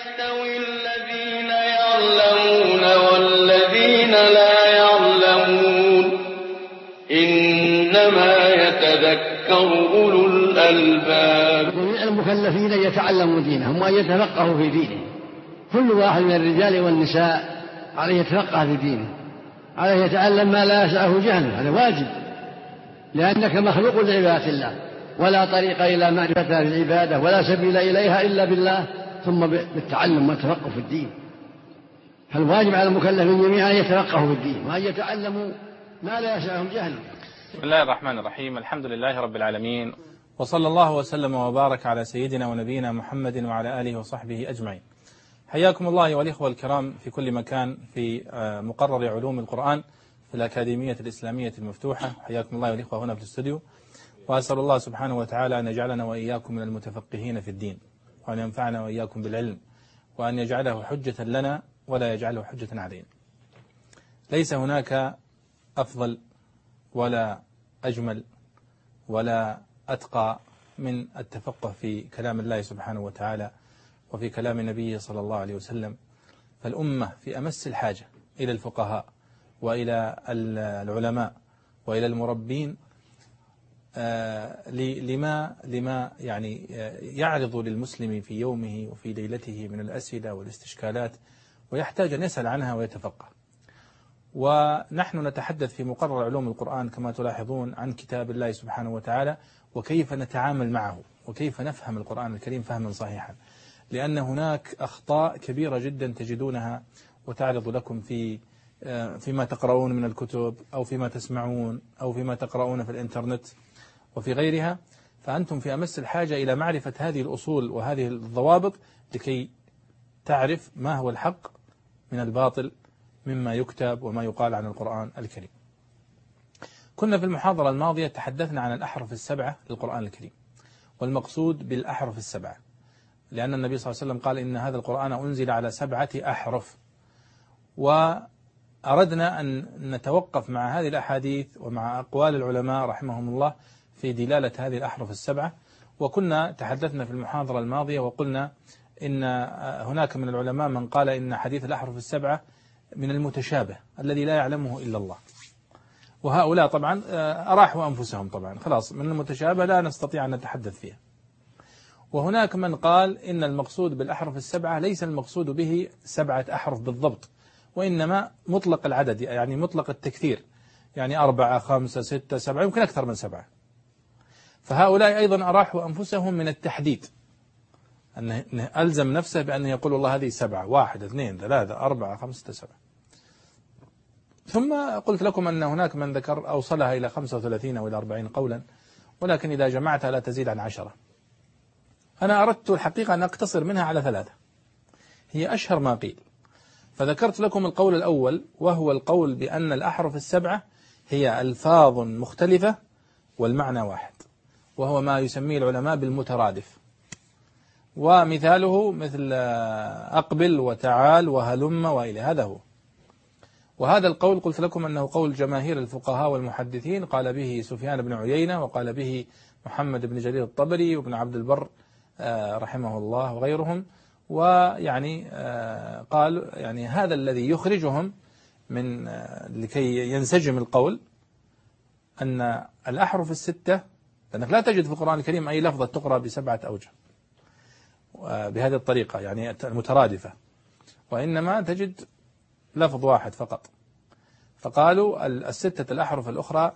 يستوي الذين يعلمون والذين لا يعلمون إنما يتذكر أولو الألباب. جميع المكلفين يتعلموا دينهم وأن يتفقهوا في دينهم كل واحد من الرجال والنساء عليه يتفقه في دينه. عليه يتعلم ما لا يسعه جهله. هذا واجب. لأنك مخلوق لعبادة الله. ولا طريق إلى معرفتها في العبادة ولا سبيل إليها إلا بالله. ثم بالتعلم والتفقه في الدين. فالواجب على المكلفين جميعا أن يتفقهوا في الدين وأن يتعلموا ما لا يسعهم جهله بسم الله الرحمن الرحيم الحمد لله رب العالمين وصلى الله وسلم وبارك على سيدنا ونبينا محمد وعلى آله وصحبه أجمعين. حياكم الله والإخوة الكرام في كل مكان في مقرر علوم القرآن في الأكاديمية الإسلامية المفتوحة. حياكم الله والإخوة هنا في الاستوديو وأسأل الله سبحانه وتعالى أن يجعلنا وإياكم من المتفقهين في الدين. وأن ينفعنا وإياكم بالعلم وأن يجعله حجة لنا ولا يجعله حجة علينا. ليس هناك أفضل ولا أجمل ولا أتقى من التفقه في كلام الله سبحانه وتعالى وفي كلام نبيه صلى الله عليه وسلم. فالأمة في أمس الحاجة إلى الفقهاء وإلى العلماء وإلى المربين لما لما يعني يعرض للمسلم في يومه وفي ليلته من الأسئلة والاستشكالات ويحتاج أن يسأل عنها ويتفقه. ونحن نتحدث في مقرر علوم القرآن كما تلاحظون عن كتاب الله سبحانه وتعالى وكيف نتعامل معه وكيف نفهم القرآن الكريم فهما صحيحا. لأن هناك أخطاء كبيرة جدا تجدونها وتعرض لكم في فيما تقرؤون من الكتب أو فيما تسمعون أو فيما تقرؤون في الإنترنت. وفي غيرها فأنتم في أمس الحاجة إلى معرفة هذه الأصول وهذه الضوابط لكي تعرف ما هو الحق من الباطل مما يكتب وما يقال عن القرآن الكريم. كنا في المحاضرة الماضية تحدثنا عن الأحرف السبعة للقرآن الكريم والمقصود بالأحرف السبعة لأن النبي صلى الله عليه وسلم قال إن هذا القرآن أنزل على سبعة أحرف وأردنا أن نتوقف مع هذه الأحاديث ومع أقوال العلماء رحمهم الله في دلالة هذه الأحرف السبعة. وكنا تحدثنا في المحاضرة الماضية وقلنا إن هناك من العلماء من قال إن حديث الأحرف السبعة من المتشابه الذي لا يعلمه إلا الله. وهؤلاء طبعا أراحوا أنفسهم طبعا. خلاص من المتشابه لا نستطيع أن نتحدث فيها. وهناك من قال إن المقصود بالأحرف السبعة ليس المقصود به سبعة أحرف بالضبط وإنما مطلق العدد يعني مطلق التكثير. يعني أربعة خمسة ستة سبعة يمكن أكثر من سبعة. فهؤلاء أيضا أراحوا أنفسهم من التحديد. أنه ألزم نفسه بأن يقول الله هذه سبعة واحد اثنين ثلاثة أربعة خمسة سبعة ثم قلت لكم أن هناك من ذكر أوصلها إلى 35 أو إلى 40 قولا ولكن إذا جمعتها لا تزيد عن عشرة. أنا أردت الحقيقة أن أقتصر منها على ثلاثة. هي أشهر ما قيل. فذكرت لكم القول الأول وهو القول بأن الأحرف السبعة هي ألفاظ مختلفة والمعنى واحد. وهو ما يسميه العلماء بالمترادف. ومثاله مثل أقبل وتعال وهلم وإلى هذا هو. وهذا القول قلت لكم أنه قول جماهير الفقهاء والمحدثين قال به سفيان بن عيينة وقال به محمد بن جرير الطبري وابن عبد البر رحمه الله وغيرهم. ويعني قال يعني هذا الذي يخرجهم من لكي ينسجم القول أن الأحرف الستة لأنك لا تجد في القرآن الكريم أي لفظة تقرأ بسبعة أوجه. بهذه الطريقة يعني المترادفة. وإنما تجد لفظ واحد فقط. فقالوا الستة الأحرف الأخرى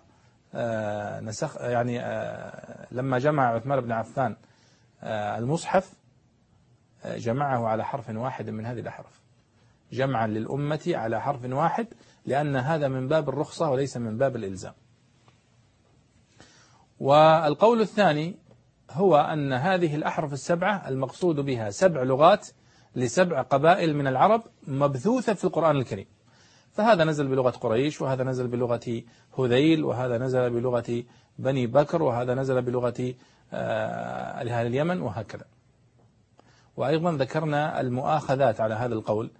نسخ يعني لما جمع عثمان بن عفان المصحف جمعه على حرف واحد من هذه الأحرف. جمعا للأمة على حرف واحد لأن هذا من باب الرخصة وليس من باب الإلزام. والقول الثاني هو أن هذه الأحرف السبعة المقصود بها سبع لغات لسبع قبائل من العرب مبثوثة في القرآن الكريم. فهذا نزل بلغة قريش وهذا نزل بلغة هذيل وهذا نزل بلغة بني بكر وهذا نزل بلغة أهل اليمن وهكذا. وأيضا ذكرنا المؤاخذات على هذا القول.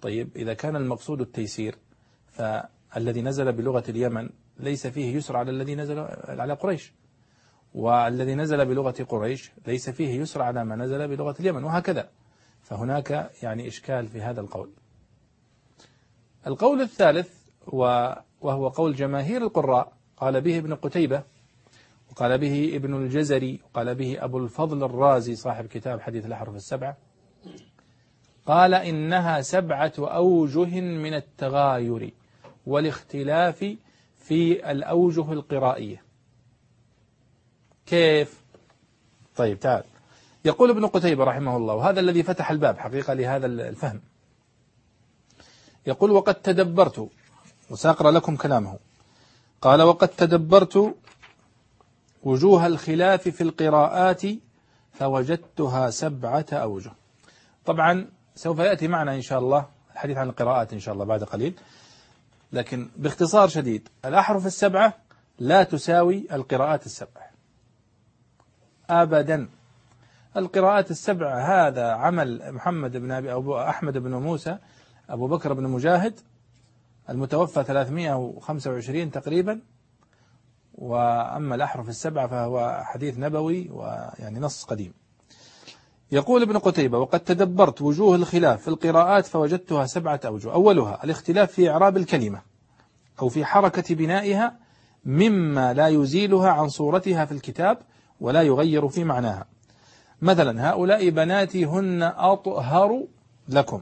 طيب إذا كان المقصود التيسير فالذي نزل بلغة اليمن ليس فيه يسر على الذي نزل على قريش. والذي نزل بلغة قريش ليس فيه يسر على ما نزل بلغة اليمن وهكذا. فهناك يعني إشكال في هذا القول. القول الثالث وهو قول جماهير القراء قال به ابن قتيبة وقال به ابن الجزري وقال به أبو الفضل الرازي صاحب كتاب حديث الأحرف السبعة. قال إنها سبعة أوجه من التغاير والاختلاف في الأوجه القرائية. كيف؟ طيب تعال. يقول ابن قتيبة رحمه الله وهذا الذي فتح الباب حقيقة لهذا الفهم. يقول وقد تدبرت. وسأقرأ لكم كلامه. قال وقد تدبرت وجوه الخلاف في القراءات فوجدتها سبعة أوجه. طبعا سوف يأتي معنا إن شاء الله الحديث عن القراءات إن شاء الله بعد قليل. لكن باختصار شديد الأحرف السبعة لا تساوي القراءات السبع أبدا. القراءات السبع هذا عمل محمد بن أبي أبو أحمد بن موسى أبو بكر بن مجاهد المتوفى 325 تقريبا. وأما الأحرف السبعة فهو حديث نبوي ويعني نص قديم. يقول ابن قتيبة وقد تدبرت وجوه الخلاف في القراءات فوجدتها سبعة أوجه. أولها الاختلاف في إعراب الكلمة أو في حركة بنائها مما لا يزيلها عن صورتها في الكتاب ولا يغير في معناها. مثلا هؤلاء بناتي هن أطهر لكم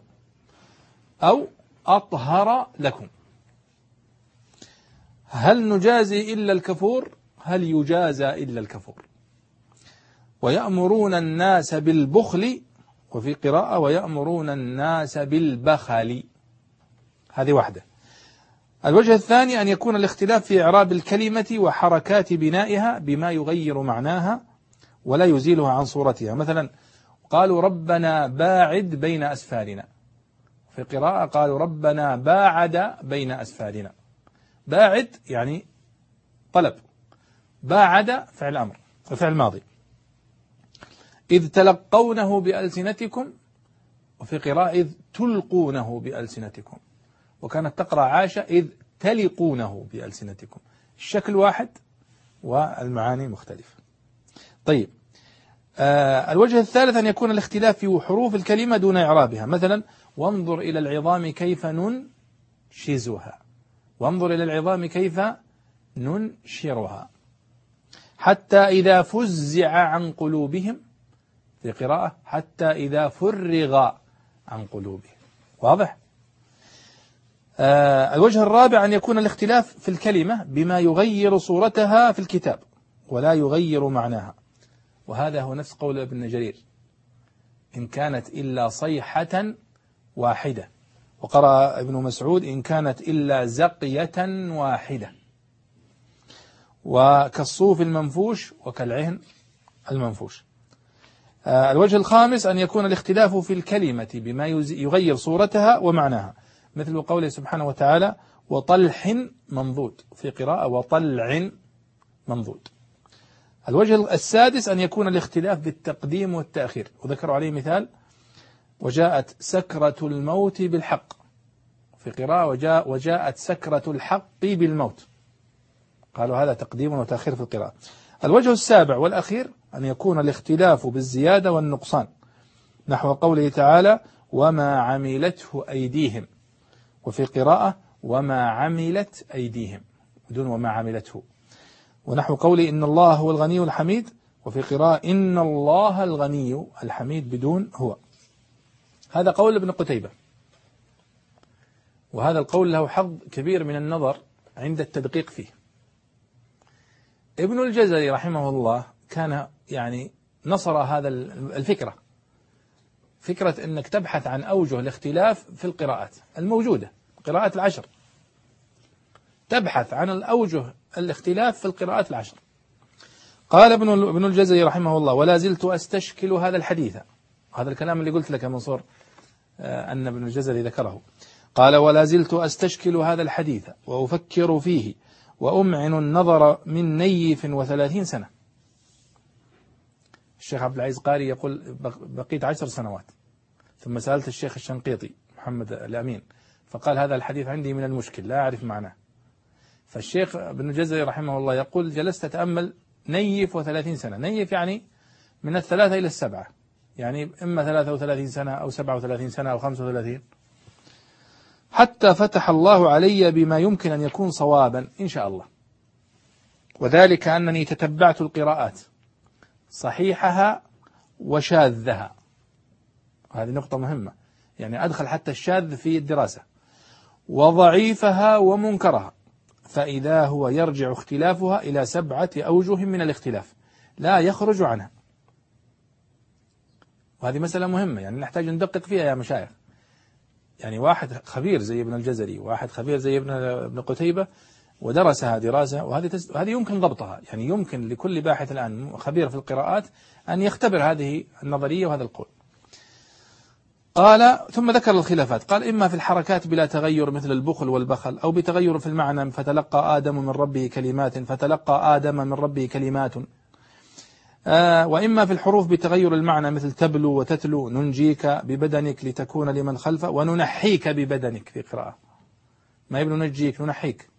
أو أطهر لكم. هل نجازي إلا الكفور؟ هل يجازى إلا الكفور؟ ويأمرون الناس بالبخل وفي قراءة ويأمرون الناس بالبخل. هذه واحدة. الوجه الثاني أن يكون الاختلاف في إعراب الكلمة وحركات بنائها بما يغير معناها ولا يزيلها عن صورتها. مثلا قالوا ربنا باعد بين أسفارنا. في قراءة قالوا ربنا باعد بين أسفارنا. باعد يعني طلب. باعد فعل أمر فعل ماضي. إذ تلقونه بألسنتكم وفي قراءة إذ تلقونه بألسنتكم. وكانت تقرأ عاشة إذ تلقونه بألسنتكم. الشكل واحد والمعاني مختلفة. طيب. آه الوجه الثالث أن يكون الاختلاف في حروف الكلمة دون إعرابها. مثلا وانظر إلى العظام كيف ننشزها. وانظر إلى العظام كيف ننشرها. حتى إذا فزع عن قلوبهم في قراءة حتى إذا فرغ عن قلوبهم. واضح؟ الوجه الرابع أن يكون الاختلاف في الكلمة بما يغير صورتها في الكتاب ولا يغير معناها. وهذا هو نفس قول ابن جرير. إن كانت إلا صيحة واحدة. وقرأ ابن مسعود إن كانت إلا زقية واحدة. وكالصوف المنفوش وكالعهن المنفوش. آه، الوجه الخامس أن يكون الاختلاف في الكلمة بما يغير صورتها ومعناها. مثل قوله سبحانه وتعالى وطلح منضود في قراءة وطلع منضود. الوجه السادس أن يكون الاختلاف بالتقديم والتأخير. وذكروا عليه مثال وجاءت سكرة الموت بالحق. في قراءة وجاء وجاءت سكرة الحق بالموت. قالوا هذا تقديم وتأخير في القراءة. الوجه السابع والأخير أن يكون الاختلاف بالزيادة والنقصان. نحو قوله تعالى وما عملته أيديهم. وفي قراءة وما عملت أيديهم. بدون وما عملته. ونحو قوله إن الله هو الغني الحميد. وفي قراءة إن الله الغني الحميد بدون هو. هذا قول ابن قتيبة. وهذا القول له حظ كبير من النظر عند التدقيق فيه. ابن الجزري رحمه الله كان يعني نصر هذا الفكرة. فكرة أنك تبحث عن أوجه الاختلاف في القراءات الموجودة قراءات العشر. تبحث عن الأوجه الاختلاف في القراءات العشر. قال ابن ابن الجزري رحمه الله ولا زلت أستشكل هذا الحديث. هذا الكلام اللي قلت لك يا منصور آه، أن ابن الجزري ذكره. قال ولا زلت أستشكل هذا الحديث وأفكر فيه وأمعن النظر من نيف وثلاثين سنة. الشيخ عبد العزيز قاري يقول بقيت عشر سنوات ثم سألت الشيخ الشنقيطي محمد الأمين فقال هذا الحديث عندي من المشكل لا أعرف معناه. فالشيخ ابن الجزري رحمه الله يقول جلست أتأمل نيف وثلاثين سنة. نيف يعني من الثلاثة إلى السبعة يعني إما 33 سنة أو 37 سنة أو 35 حتى فتح الله علي بما يمكن أن يكون صوابا إن شاء الله. وذلك أنني تتبعت القراءات. صحيحها وشاذها. هذه نقطة مهمة. يعني أدخل حتى الشاذ في الدراسة. وضعيفها ومنكرها. فإذا هو يرجع اختلافها إلى سبعة أوجه من الاختلاف. لا يخرج عنها. وهذه مسألة مهمة. يعني نحتاج ندقق فيها يا مشايخ. يعني واحد خبير زي ابن الجزري واحد خبير زي ابن ابن قتيبة ودرسها دراسة وهذه. هذه يمكن ضبطها. يعني يمكن لكل باحث الآن خبير في القراءات أن يختبر هذه النظرية وهذا القول. قال ثم ذكر الخلافات. قال إما في الحركات بلا تغير مثل البخل والبخل أو بتغير في المعنى فتلقى آدم من ربه كلمات فتلقى آدم من ربه كلمات. آه وإما في الحروف بتغير المعنى مثل تبلو وتتلو ننجيك ببدنك لتكون لمن خلفه وننحيك ببدنك في قراءة. ما يبلو ننجيك ننحيك.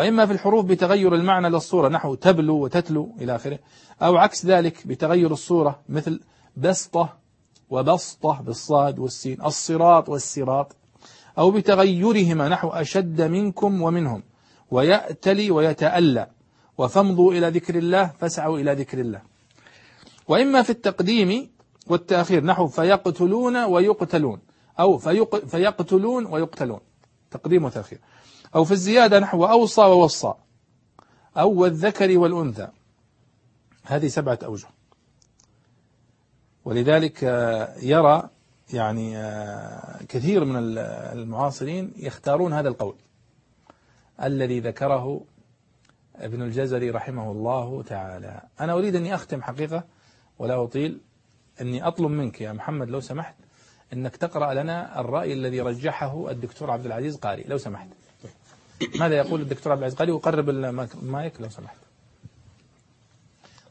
وإما في الحروف بتغير المعنى للصورة نحو تبلو وتتلو إلى آخره أو عكس ذلك بتغير الصورة مثل بسطة وبسطة بالصاد والسين الصراط والسراط أو بتغيرهما نحو أشد منكم ومنهم ويأتلي ويتألى وفمضوا إلى ذكر الله فاسعوا إلى ذكر الله. وإما في التقديم والتأخير نحو فيقتلون ويقتلون أو فيق فيقتلون ويقتلون تقديم وتأخير. أو في الزيادة نحو أوصى ووصى أو والذكر والأنثى. هذه سبعة أوجه. ولذلك آه، يرى يعني آه، كثير من المعاصرين يختارون هذا القول. الذي ذكره ابن الجزري رحمه الله تعالى. أنا أريد أني أختم حقيقة ولا أطيل. أني أطلب منك يا محمد لو سمحت أنك تقرأ لنا الرأي الذي رجحه الدكتور عبد العزيز قاري لو سمحت. ماذا يقول الدكتور عبد العزيز؟ قاري وقرب المايك لو سمحت.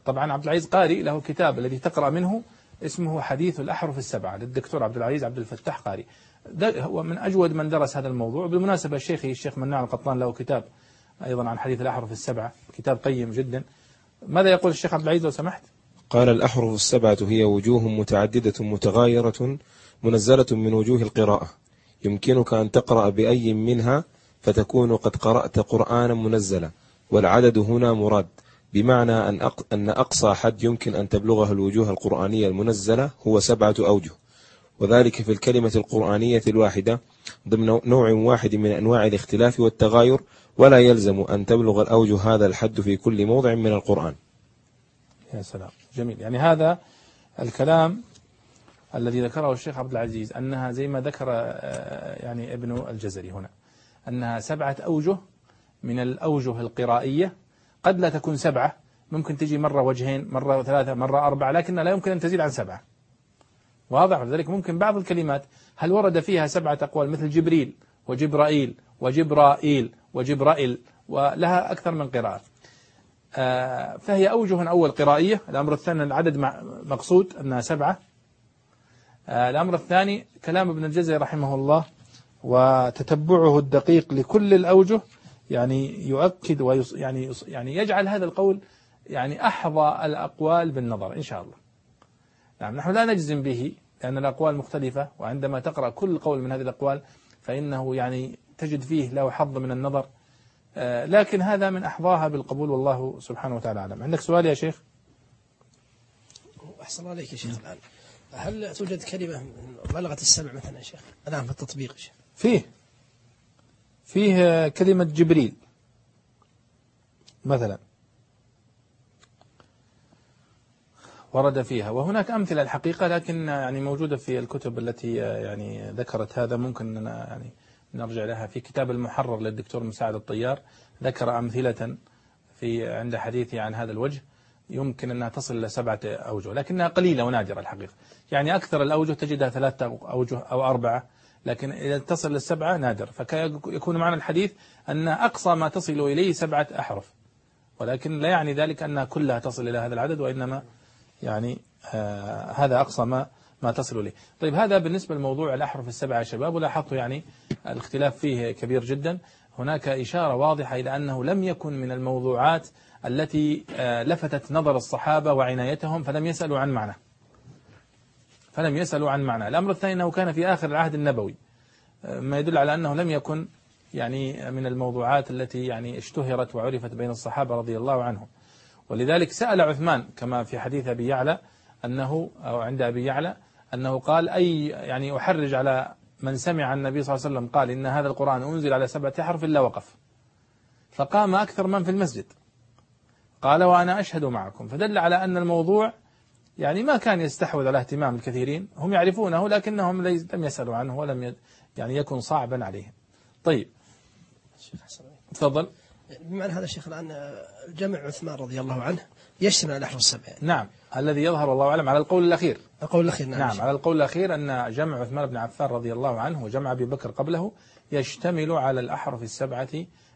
طبعا عبد العزيز قاري له كتاب الذي تقرأ منه اسمه حديث الأحرف السبعة للدكتور عبد العزيز عبد الفتاح قاري هو من أجود من درس هذا الموضوع. بالمناسبة الشيخ الشيخ مناع القطان له كتاب أيضا عن حديث الأحرف السبعة كتاب قيم جدا. ماذا يقول الشيخ عبد العزيز لو سمحت؟ قال الأحرف السبعة هي وجوه متعددة متغايرة منزلة من وجوه القراءة. يمكنك أن تقرأ بأي منها فتكون قد قرأت قرآنا منزلا والعدد هنا مراد. بمعنى أن أقصى حد يمكن أن تبلغه الوجوه القرآنية المنزلة هو سبعة أوجه. وذلك في الكلمة القرآنية الواحدة ضمن نوع واحد من أنواع الاختلاف والتغاير ولا يلزم أن تبلغ الأوجه هذا الحد في كل موضع من القرآن. يا سلام. جميل. يعني هذا الكلام الذي ذكره الشيخ عبد العزيز أنها زي ما ذكر آه، يعني ابن الجزري هنا. أنها سبعة أوجه من الأوجه القرائية. قد لا تكون سبعة ممكن تجي مرة وجهين مرة ثلاثة مرة أربعة لكنها لا يمكن أن تزيد عن سبعة. واضح؟ لذلك ممكن بعض الكلمات هل ورد فيها سبعة أقوال مثل جبريل وجبرائيل وجبرائيل وجبرائيل؟ ولها أكثر من قراءة. آه، فهي أوجه أول قرائية. الأمر الثاني العدد مقصود أنها سبعة. آه، الأمر الثاني كلام ابن الجزري رحمه الله وتتبعه الدقيق لكل الأوجه يعني يؤكد ويص يعني يعني يجعل هذا القول يعني أحظى الأقوال بالنظر إن شاء الله. نعم نحن لا نجزم به لأن الأقوال مختلفة وعندما تقرأ كل قول من هذه الأقوال فإنه يعني تجد فيه له حظ من النظر. آه، لكن هذا من أحظاها بالقبول والله سبحانه وتعالى أعلم. عندك سؤال يا شيخ؟ أحسن الله عليك يا شيخ الآن. هل توجد كلمة بلغت السبع مثلا يا شيخ؟ الآن في التطبيق شيخ. فيه. فيه كلمة جبريل. مثلا. ورد فيها. وهناك أمثلة الحقيقة لكن يعني موجودة في الكتب التي يعني ذكرت هذا. ممكن يعني نرجع لها في كتاب المحرر للدكتور مساعد الطيار. ذكر أمثلة في عند حديثه عن هذا الوجه. يمكن أنها تصل إلى سبعة أوجه لكنها قليلة ونادرة الحقيقة. يعني أكثر الأوجه تجدها ثلاثة أوجه أو أربعة لكن إذا تصل للسبعة نادر. فيكون معنى الحديث أن أقصى ما تصل إليه سبعة أحرف. ولكن لا يعني ذلك أنها كلها تصل إلى هذا العدد وإنما يعني آه هذا أقصى ما ما تصل إليه. طيب هذا بالنسبة لموضوع الأحرف السبعة يا شباب ولاحظتوا يعني الاختلاف فيه كبير جدا. هناك إشارة واضحة إلى أنه لم يكن من الموضوعات التي آه لفتت نظر الصحابة وعنايتهم فلم يسألوا عن معنى. فلم يسألوا عن معنى. الأمر الثاني أنه كان في آخر العهد النبوي ما يدل على أنه لم يكن يعني من الموضوعات التي يعني اشتهرت وعرفت بين الصحابة رضي الله عنهم. ولذلك سأل عثمان كما في حديث أبي يعلى أنه أو عند أبي يعلى أنه قال أي يعني أحرج على من سمع النبي صلى الله عليه وسلم قال إن هذا القرآن أنزل على سبعة أحرف إلا وقف. فقام أكثر من في المسجد. قال وأنا أشهد معكم. فدل على أن الموضوع يعني ما كان يستحوذ على اهتمام الكثيرين. هم يعرفونه لكنهم لم يسألوا عنه ولم يعني يكن صعبا عليهم. طيب. شيخ حسن. تفضل. بمعنى هذا الشيخ الآن جمع عثمان رضي الله عنه يشتمل على الأحرف السبع نعم. الذي يظهر والله أعلم على القول الأخير. القول الأخير نعم, نعم. على القول الأخير أن جمع عثمان بن عفان رضي الله عنه وجمع أبي بكر قبله يشتمل على الأحرف السبعة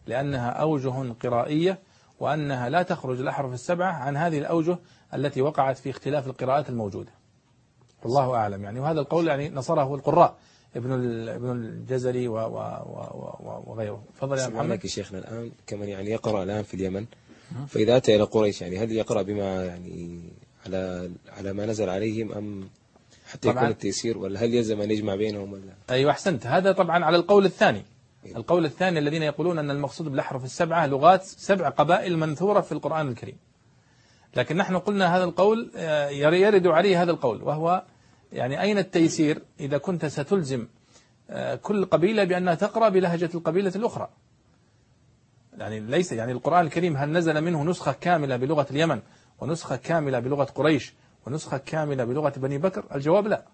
لأنها أوجه قرائية وأنها لا تخرج الأحرف السبعة عن هذه الأوجه التي وقعت في اختلاف القراءات الموجودة. والله أعلم. يعني وهذا القول يعني نصره القراء ابن ابن الجزري و و و وغيره. تفضل يا محمد. يا شيخنا الآن كمن يعني يقرأ الآن في اليمن. فإذا أتى إلى قريش يعني هل يقرأ بما يعني على على ما نزل عليهم أم حتى يكون التيسير؟ ولا هل يلزم أن يجمع بينهم ولا؟ أيوة أحسنت. هذا طبعا على القول الثاني. القول الثاني الذين يقولون أن المقصود بالأحرف السبعة لغات سبع قبائل منثورة في القرآن الكريم. لكن نحن قلنا هذا القول آه، يرد عليه هذا القول وهو يعني أين التيسير؟ إذا كنت ستلزم آه، كل قبيلة بأنها تقرأ بلهجة القبيلة الأخرى. يعني ليس يعني القرآن الكريم هل نزل منه نسخة كاملة بلغة اليمن ونسخة كاملة بلغة قريش ونسخة كاملة بلغة بني بكر؟ الجواب لا.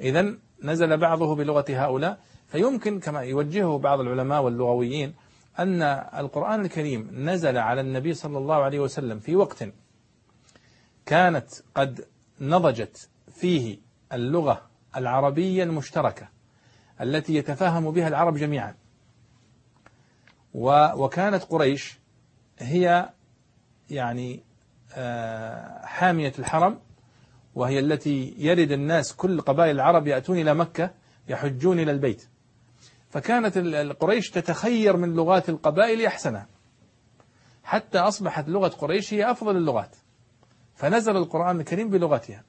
إذا نزل بعضه بلغة هؤلاء. فيمكن كما يوجهه بعض العلماء واللغويين أن القرآن الكريم نزل على النبي صلى الله عليه وسلم في وقت كانت قد نضجت فيه اللغة العربية المشتركة التي يتفاهم بها العرب جميعا. وكانت قريش هي يعني آه، حامية الحرم وهي التي يرد الناس كل قبائل العرب يأتون إلى مكة يحجون إلى البيت. فكانت قريش تتخير من لغات القبائل أحسنها. حتى أصبحت لغة قريش هي أفضل اللغات. فنزل القرآن الكريم بلغتها.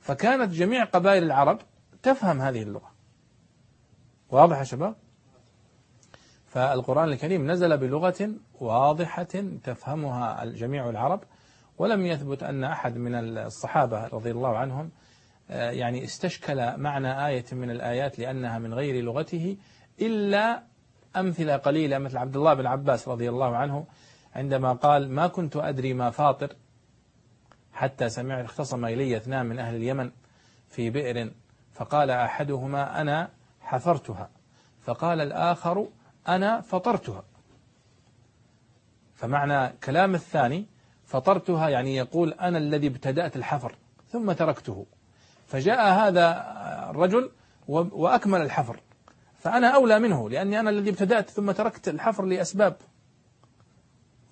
فكانت جميع قبائل العرب تفهم هذه اللغة. واضح يا شباب؟ فالقرآن الكريم نزل بلغة واضحة تفهمها جميع العرب ولم يثبت أن أحد من الصحابة رضي الله عنهم يعني استشكل معنى آية من الآيات لأنها من غير لغته إلا أمثلة قليلة مثل عبد الله بن عباس رضي الله عنه عندما قال ما كنت أدري ما فاطر حتى سمعت اختصم إلي اثنان من أهل اليمن في بئر فقال أحدهما أنا حفرتها فقال الآخر أنا فطرتها فمعنى كلام الثاني فطرتها يعني يقول أنا الذي ابتدأت الحفر ثم تركته فجاء هذا الرجل وأكمل الحفر. فأنا أولى منه لأني أنا الذي ابتدأت ثم تركت الحفر لأسباب.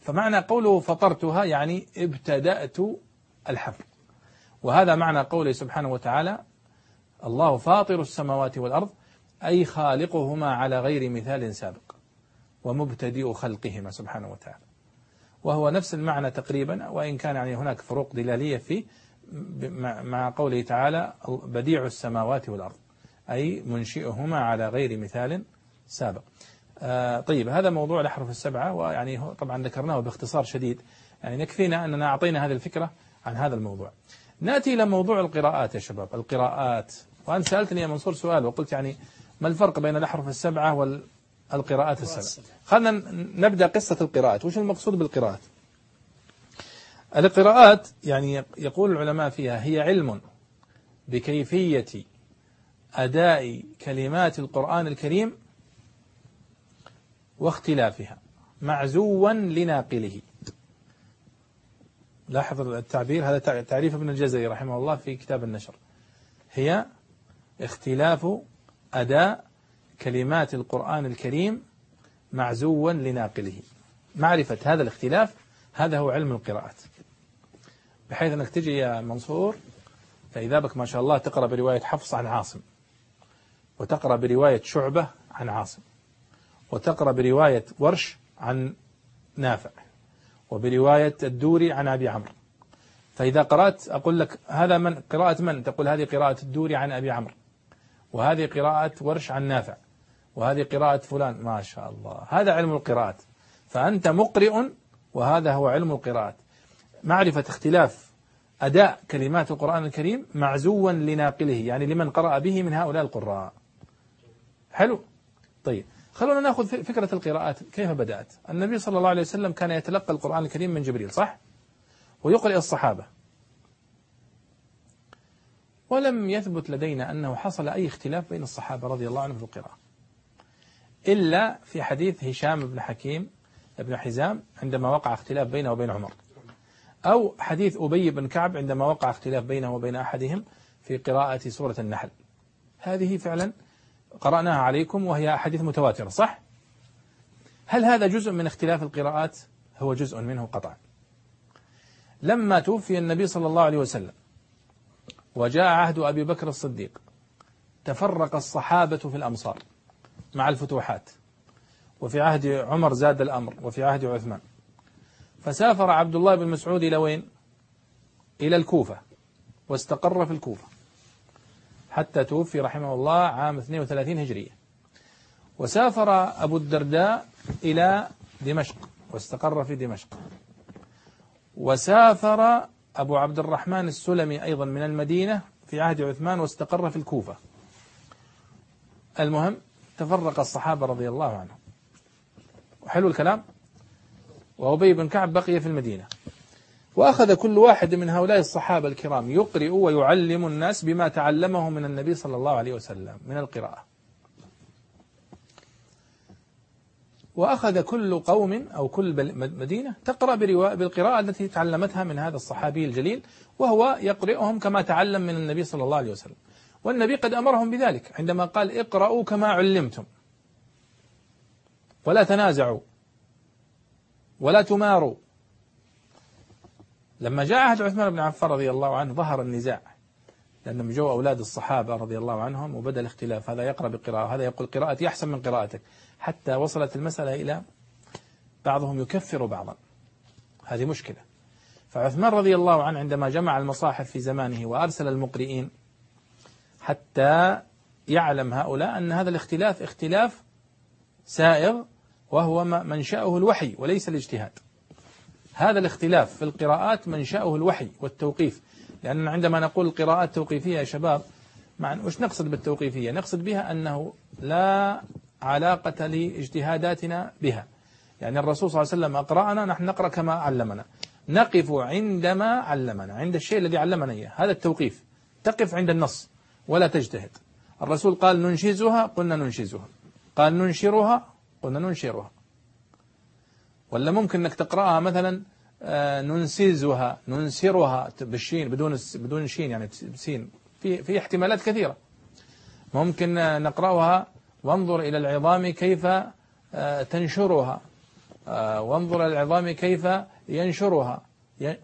فمعنى قوله فطرتها يعني ابتدأت الحفر. وهذا معنى قوله سبحانه وتعالى الله فاطر السماوات والأرض أي خالقهما على غير مثال سابق ومبتدئ خلقهما سبحانه وتعالى. وهو نفس المعنى تقريبا وإن كان يعني هناك فروق دلالية فيه مع قوله تعالى بديع السماوات والأرض أي منشئهما على غير مثال سابق. آه طيب هذا موضوع الأحرف السبعة ويعني طبعا ذكرناه باختصار شديد. يعني يكفينا أننا أعطينا هذه الفكرة عن هذا الموضوع. نأتي إلى موضوع القراءات يا شباب. القراءات. وأنت سألتني يا منصور سؤال وقلت يعني ما الفرق بين الأحرف السبعة والقراءات السبعة؟ خلنا نبدأ قصة القراءات. وش المقصود بالقراءات؟ القراءات يعني يقول العلماء فيها هي علم بكيفية أداء كلمات القرآن الكريم واختلافها معزوا لناقله. لاحظ التعبير هذا تعريف ابن الجزري رحمه الله في كتاب النشر. هي اختلاف أداء كلمات القرآن الكريم معزوا لناقله. معرفة هذا الاختلاف هذا هو علم القراءات. بحيث أنك تجي يا منصور فإذا بك ما شاء الله تقرأ برواية حفص عن عاصم وتقرأ برواية شعبة عن عاصم وتقرأ برواية ورش عن نافع وبرواية الدوري عن أبي عمرو. فإذا قرأت أقول لك هذا من قراءة من؟ تقول هذه قراءة الدوري عن أبي عمرو وهذه قراءة ورش عن نافع وهذه قراءة فلان. ما شاء الله. هذا علم القراءات فأنت مقرئ وهذا هو علم القراءات معرفة اختلاف أداء كلمات القرآن الكريم معزوا لناقله يعني لمن قرأ به من هؤلاء القراء. حلو؟ طيب خلونا نأخذ فكرة القراءات كيف بدأت؟ النبي صلى الله عليه وسلم كان يتلقى القرآن الكريم من جبريل صح؟ ويقرأ الصحابة. ولم يثبت لدينا أنه حصل أي اختلاف بين الصحابة رضي الله عنهم في القراءة. إلا في حديث هشام بن حكيم بن حزام عندما وقع اختلاف بينه وبين عمر. أو حديث أبي بن كعب عندما وقع اختلاف بينه وبين أحدهم في قراءة سورة النحل هذه فعلا قرأناها عليكم وهي حديث متواترة صح؟ هل هذا جزء من اختلاف القراءات؟ هو جزء منه قطعا لما توفي النبي صلى الله عليه وسلم وجاء عهد أبي بكر الصديق تفرق الصحابة في الأمصار مع الفتوحات وفي عهد عمر زاد الأمر وفي عهد عثمان فسافر عبد الله بن مسعود إلى وين؟ إلى الكوفة واستقر في الكوفة حتى توفي رحمه الله عام 32 هجرية. وسافر أبو الدرداء إلى دمشق واستقر في دمشق. وسافر أبو عبد الرحمن السلمي أيضا من المدينة في عهد عثمان واستقر في الكوفة. المهم تفرق الصحابة رضي الله عنهم. وحلو الكلام؟ وأبي بن كعب بقي في المدينة. وأخذ كل واحد من هؤلاء الصحابة الكرام يقرئ ويعلم الناس بما تعلمه من النبي صلى الله عليه وسلم من القراءة. وأخذ كل قوم أو كل مدينة تقرأ بالقراءة التي تعلمتها من هذا الصحابي الجليل وهو يقرئهم كما تعلم من النبي صلى الله عليه وسلم. والنبي قد أمرهم بذلك عندما قال اقرأوا كما علمتم. ولا تنازعوا. ولا تماروا. لما جاء عهد عثمان بن عفان رضي الله عنه ظهر النزاع لأنهم جو أولاد الصحابة رضي الله عنهم وبدأ الاختلاف. هذا يقرأ بقراءة هذا يقول قراءتي أحسن من قراءتك. حتى وصلت المسألة إلى بعضهم يكفر بعضا. هذه مشكلة. فعثمان رضي الله عنه عندما جمع المصاحف في زمانه وأرسل المقرئين حتى يعلم هؤلاء أن هذا الاختلاف اختلاف سائغ وهو منشأه الوحي وليس الاجتهاد. هذا الاختلاف في القراءات منشأه الوحي والتوقيف. لأن عندما نقول القراءات توقيفية يا شباب مع وش نقصد بالتوقيفية؟ نقصد بها أنه لا علاقة لاجتهاداتنا بها. يعني الرسول صلى الله عليه وسلم أقرأنا نحن نقرأ كما علمنا. نقف عندما علمنا عند الشيء الذي علمنا إياه. هذا التوقيف. تقف عند النص ولا تجتهد. الرسول قال ننشزها قلنا ننشزها. قال ننشرها قلنا ننشرها. ولا ممكن إنك تقرأها مثلا آه، ننسزها ننسرها بالشين بدون بدون شين يعني سين. في في احتمالات كثيرة. ممكن نقرأها وانظر إلى العظام كيف آه، تنشرها. آه، وانظر إلى العظام كيف ينشرها.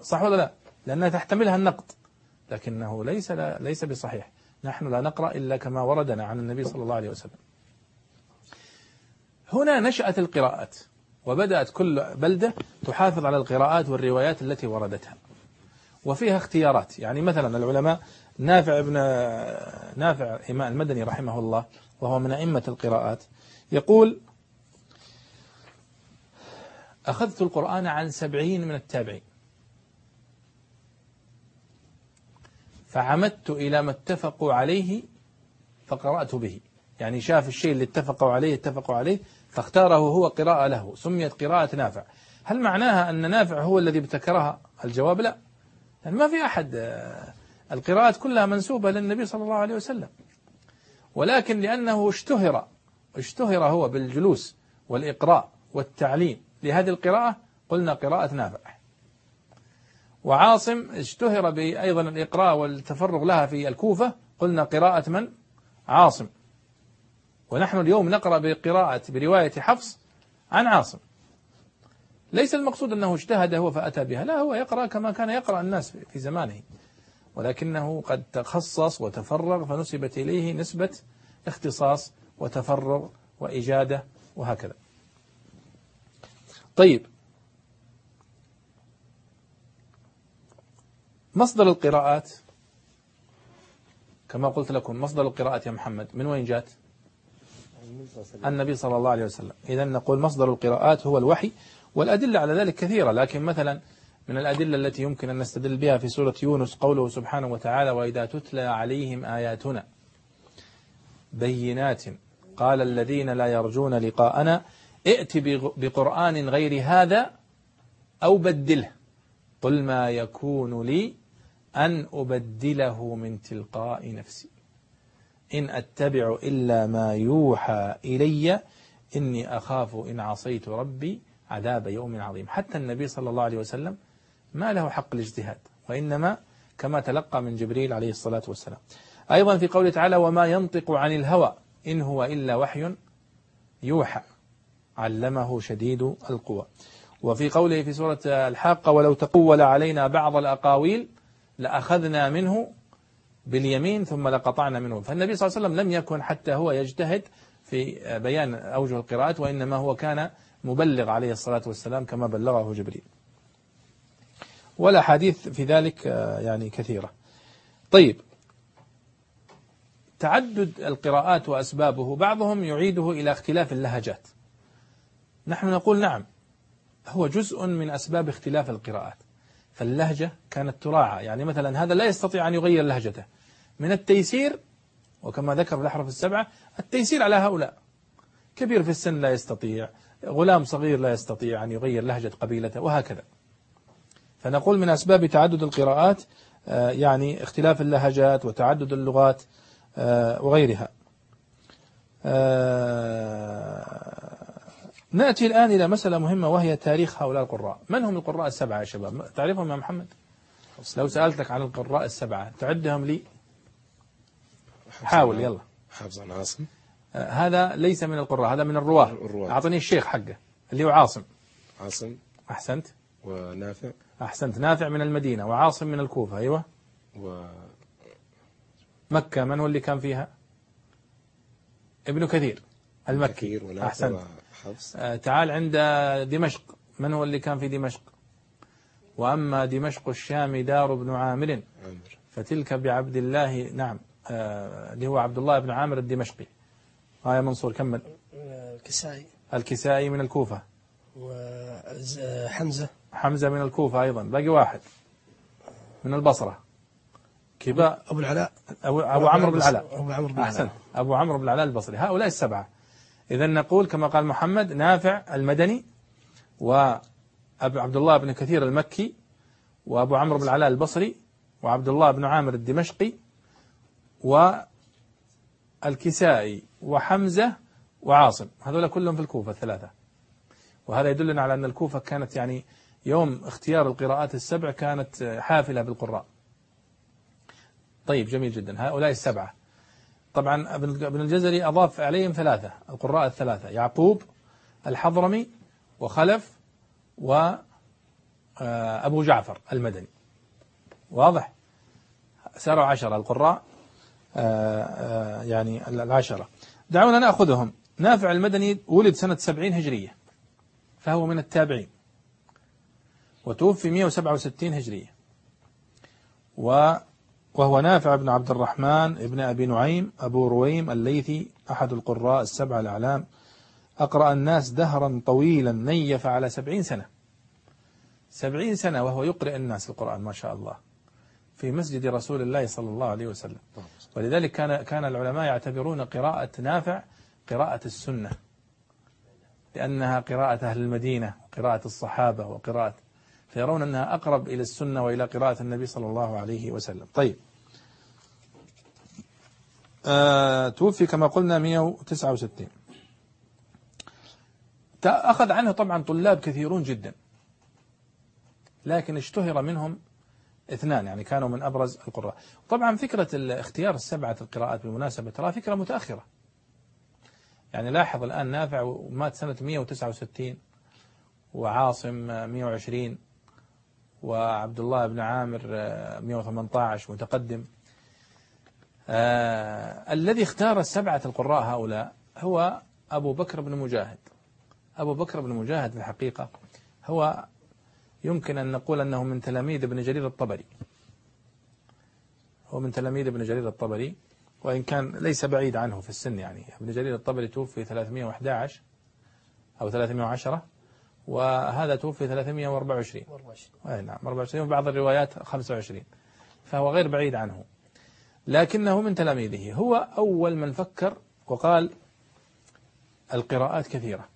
صح ولا لا؟ لأنها تحتملها النقد. لكنه ليس ليس بصحيح. نحن لا نقرأ إلا كما وردنا عن النبي صلى الله عليه وسلم. هنا نشأت القراءات وبدأت كل بلدة تحافظ على القراءات والروايات التي وردتها. وفيها اختيارات يعني مثلا العلماء نافع ابن نافع إمام المدني رحمه الله وهو من أئمة القراءات يقول أخذت القرآن عن سبعين من التابعين. فعمدت إلى ما اتفقوا عليه فقرأت به. يعني شاف الشيء اللي اتفقوا عليه اتفقوا عليه فاختاره هو قراءة له سميت قراءة نافع. هل معناها أن نافع هو الذي ابتكرها؟ الجواب لا. يعني ما في أحد آه، القراءات كلها منسوبة للنبي صلى الله عليه وسلم. ولكن لأنه اشتهر اشتهر هو بالجلوس والإقراء والتعليم لهذه القراءة قلنا قراءة نافع. وعاصم اشتهر بأيضا الإقراء والتفرغ لها في الكوفة قلنا قراءة من؟ عاصم. ونحن اليوم نقرأ بقراءة برواية حفص عن عاصم. ليس المقصود أنه اجتهد هو فأتى بها لا هو يقرأ كما كان يقرأ الناس في زمانه. ولكنه قد تخصص وتفرغ فنسبت إليه نسبة اختصاص وتفرغ وإجادة وهكذا. طيب. مصدر القراءات كما قلت لكم مصدر القراءات يا محمد من وين جات النبي صلى الله عليه وسلم. إذا نقول مصدر القراءات هو الوحي والأدلة على ذلك كثيرة لكن مثلا من الأدلة التي يمكن أن نستدل بها في سورة يونس قوله سبحانه وتعالى وإذا تتلى عليهم آياتنا بينات قال الذين لا يرجون لقاءنا ائت بقرآن غير هذا أو بدله قل ما يكون لي أن أبدله من تلقاء نفسي. إن أتبع إلا ما يوحى إلي إني أخاف إن عصيت ربي عذاب يوم عظيم. حتى النبي صلى الله عليه وسلم ما له حق الاجتهاد وإنما كما تلقى من جبريل عليه الصلاة والسلام. أيضا في قوله تعالى وما ينطق عن الهوى إن هو إلا وحي يوحى علمه شديد القوى. وفي قوله في سورة الحاقة ولو تقول علينا بعض الأقاويل لأخذنا منه باليمين ثم لقطعنا منه. فالنبي صلى الله عليه وسلم لم يكن حتى هو يجتهد في بيان أوجه القراءات وإنما هو كان مبلغ عليه الصلاة والسلام كما بلغه جبريل. والأحاديث في ذلك يعني كثيرة. طيب تعدد القراءات وأسبابه بعضهم يعيده إلى اختلاف اللهجات. نحن نقول نعم هو جزء من أسباب اختلاف القراءات. فاللهجة كانت تراعى. يعني مثلا هذا لا يستطيع أن يغير لهجته. من التيسير وكما ذكر الأحرف السبعة التيسير على هؤلاء. كبير في السن لا يستطيع غلام صغير لا يستطيع أن يغير لهجة قبيلته وهكذا. فنقول من أسباب تعدد القراءات آه، يعني اختلاف اللهجات وتعدد اللغات آه، وغيرها. آه، نأتي الآن إلى مسألة مهمة وهي تاريخ هؤلاء القراء. من هم القراء السبعة يا شباب؟ تعرفهم يا محمد؟ لو سألتك عن القراء السبعة تعدهم لي؟ حاول يلا. حافظ عن عاصم. آه، هذا ليس من القراء هذا من الرواة. أعطني الشيخ حقه اللي هو عاصم. عاصم. أحسنت. ونافع. أحسنت. نافع من المدينة وعاصم من الكوفة أيوة. و مكة من هو اللي كان فيها؟ ابن كثير المكي. كثير أحسنت. وحفص آه، تعال عند دمشق. من هو اللي كان في دمشق؟ وأما دمشق الشام دار بن عامر. فتلك بعبد الله نعم آه، اللي هو عبد الله بن عامر الدمشقي. ها يا منصور كمل. الكسائي. الكسائي من الكوفة. وحمزة. حمزة من الكوفة أيضا. باقي واحد. من البصرة. كباء أبو العلاء. أبو, أبو عمرو بن العلاء أبو عمرو بن أحسن العلاء. أبو عمرو بن العلاء البصري. هؤلاء السبعة. إذا نقول كما قال محمد نافع المدني وأبو عبد الله بن كثير المكي وأبو عمرو بن العلاء البصري وعبد الله بن عامر الدمشقي والكسائي وحمزة وعاصم. هذول كلهم في الكوفة الثلاثة. وهذا يدلنا على أن الكوفة كانت يعني يوم اختيار القراءات السبع كانت حافلة بالقراء. طيب جميل جدا. هؤلاء السبعة. طبعا أبن الجزري أضاف عليهم ثلاثة القراء الثلاثة يعقوب الحضرمي وخلف وأبو جعفر المدني. واضح؟ ساروا عشرة القراء آه، آه، يعني العشرة. دعونا نأخذهم. نافع المدني ولد سنة سبعين هجرية فهو من التابعين. وتوفي 167 هجرية. و وهو نافع بن عبد الرحمن ابن أبي نعيم أبو رويم الليثي أحد القراء السبعة الأعلام. أقرأ الناس دهرا طويلا نيف على سبعين سنة. سبعين سنة وهو يقرأ الناس القرآن ما شاء الله. في مسجد رسول الله صلى الله عليه وسلم. ولذلك كان كان العلماء يعتبرون قراءة نافع قراءة السنة. لأنها قراءة أهل المدينة وقراءة الصحابة وقراءة فيرون أنها أقرب إلى السنة وإلى قراءة النبي صلى الله عليه وسلم. طيب. آه توفي كما قلنا 169 أخذ عنه طبعا طلاب كثيرون جدا. لكن اشتهر منهم اثنان يعني كانوا من أبرز القراء. طبعا فكرة اختيار السبعة القراءات بالمناسبة ترى فكرة متأخرة. يعني لاحظ الآن نافع ومات سنة 169 وعاصم 120 وعبد الله بن عامر 118 متقدم. آه الذي اختار السبعة القراء هؤلاء هو أبو بكر بن مجاهد. أبو بكر بن مجاهد في الحقيقة هو يمكن أن نقول أنه من تلاميذ ابن جرير الطبري. هو من تلاميذ ابن جرير الطبري وإن كان ليس بعيد عنه في السن يعني. ابن جرير الطبري توفي 311 أو 310 وهذا توفي 324 أي نعم 24 وبعض الروايات 25 فهو غير بعيد عنه. لكنه من تلاميذه. هو أول من فكر وقال القراءات كثيرة.